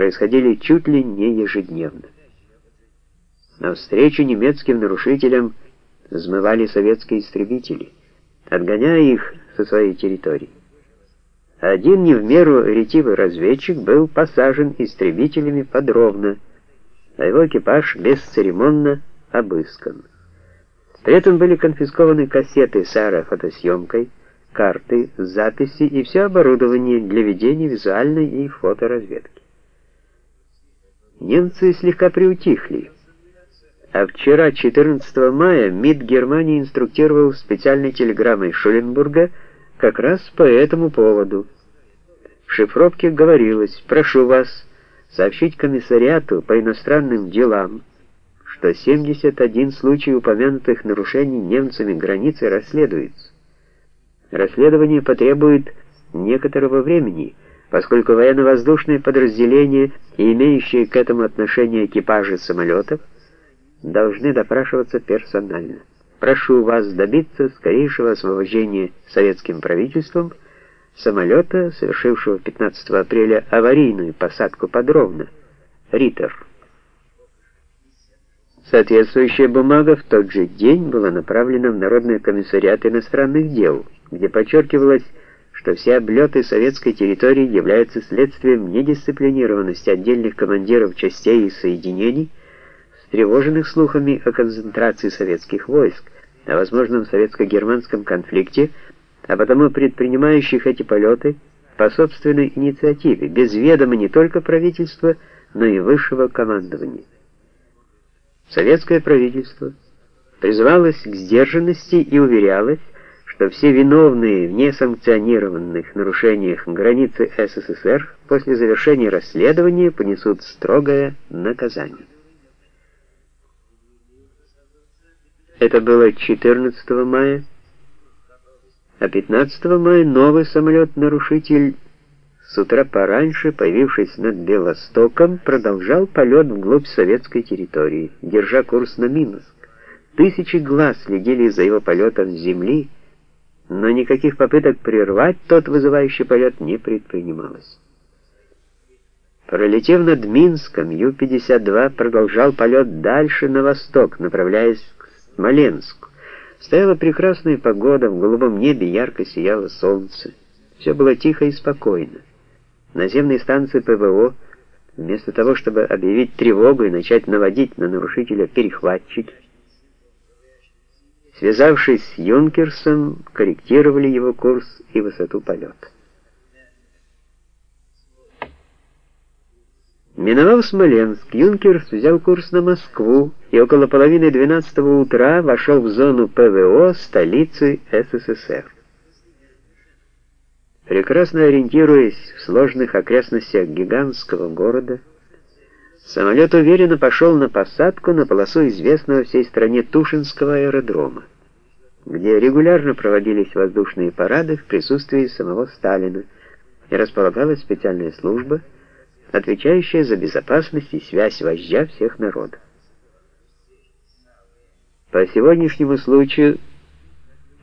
происходили чуть ли не ежедневно. Навстречу немецким нарушителям взмывали советские истребители, отгоняя их со своей территории. Один не в меру ретивый разведчик был посажен истребителями подробно, а его экипаж бесцеремонно обыскан. При этом были конфискованы кассеты с аэрофотосъемкой, карты, записи и все оборудование для ведения визуальной и фоторазведки. Немцы слегка приутихли. А вчера, 14 мая, МИД Германии инструктировал специальной телеграммой Шуленбурга как раз по этому поводу. В шифровке говорилось «Прошу вас сообщить комиссариату по иностранным делам, что 71 случай упомянутых нарушений немцами границы расследуется. Расследование потребует некоторого времени, поскольку военно-воздушные подразделения и имеющие к этому отношение экипажи самолетов должны допрашиваться персонально. Прошу вас добиться скорейшего освобождения советским правительством самолета, совершившего 15 апреля аварийную посадку подробно. Риттер. Соответствующая бумага в тот же день была направлена в Народный комиссариат иностранных дел, где подчеркивалось, что все облеты советской территории являются следствием недисциплинированности отдельных командиров частей и соединений, встревоженных слухами о концентрации советских войск, о возможном советско-германском конфликте, а потому предпринимающих эти полеты по собственной инициативе, без ведома не только правительства, но и высшего командования. Советское правительство призывалось к сдержанности и уверялось, что все виновные в несанкционированных нарушениях границы СССР после завершения расследования понесут строгое наказание. Это было 14 мая, а 15 мая новый самолет-нарушитель с утра пораньше, появившись над Белостоком, продолжал полет вглубь советской территории, держа курс на Минск. Тысячи глаз следили за его полетом с земли, но никаких попыток прервать тот вызывающий полет не предпринималось. Пролетев над Минском, Ю-52 продолжал полет дальше на восток, направляясь к Смоленску. Стояла прекрасная погода, в голубом небе ярко сияло солнце. Все было тихо и спокойно. Наземные станции ПВО, вместо того, чтобы объявить тревогу и начать наводить на нарушителя перехватчики, связавшись с Юнкерсом, корректировали его курс и высоту полета. Миновав Смоленск, Юнкерс взял курс на Москву и около половины 12 утра вошел в зону ПВО столицы СССР. Прекрасно ориентируясь в сложных окрестностях гигантского города, самолет уверенно пошел на посадку на полосу известного всей стране Тушинского аэродрома, где регулярно проводились воздушные парады в присутствии самого Сталина и располагалась специальная служба, отвечающая за безопасность и связь вождя всех народов. По сегодняшнему случаю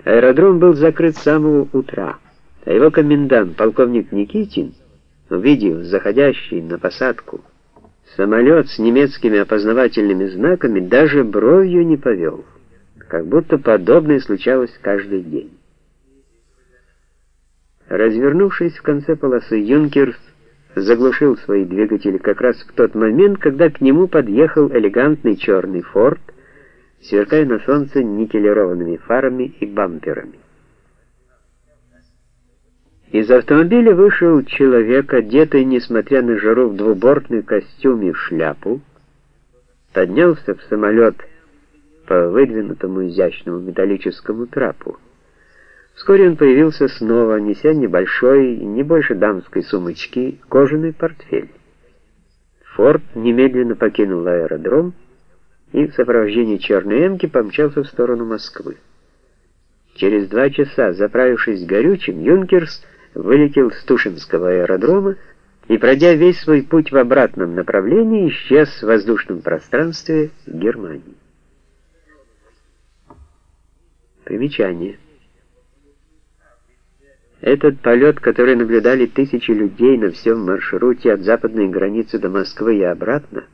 аэродром был закрыт с самого утра а его комендант, полковник Никитин, увидев заходящий на посадку самолет с немецкими опознавательными знаками, даже бровью не повел, как будто подобное случалось каждый день. Развернувшись в конце полосы, Юнкерс заглушил свои двигатели как раз в тот момент, когда к нему подъехал элегантный черный форт, сверкая на солнце никелированными фарами и бамперами. Из автомобиля вышел человек, одетый, несмотря на жару, в двубортный костюм и шляпу, поднялся в самолет по выдвинутому изящному металлическому трапу. Вскоре он появился снова, неся небольшой, не больше дамской сумочки, кожаный портфель. Форд немедленно покинул аэродром и в сопровождении черной эмки помчался в сторону Москвы. Через два часа, заправившись горючим, Юнкерс вылетел с Тушинского аэродрома и, пройдя весь свой путь в обратном направлении, исчез в воздушном пространстве Германии. Примечание. Этот полет, который наблюдали тысячи людей на всем маршруте от западной границы до Москвы и обратно,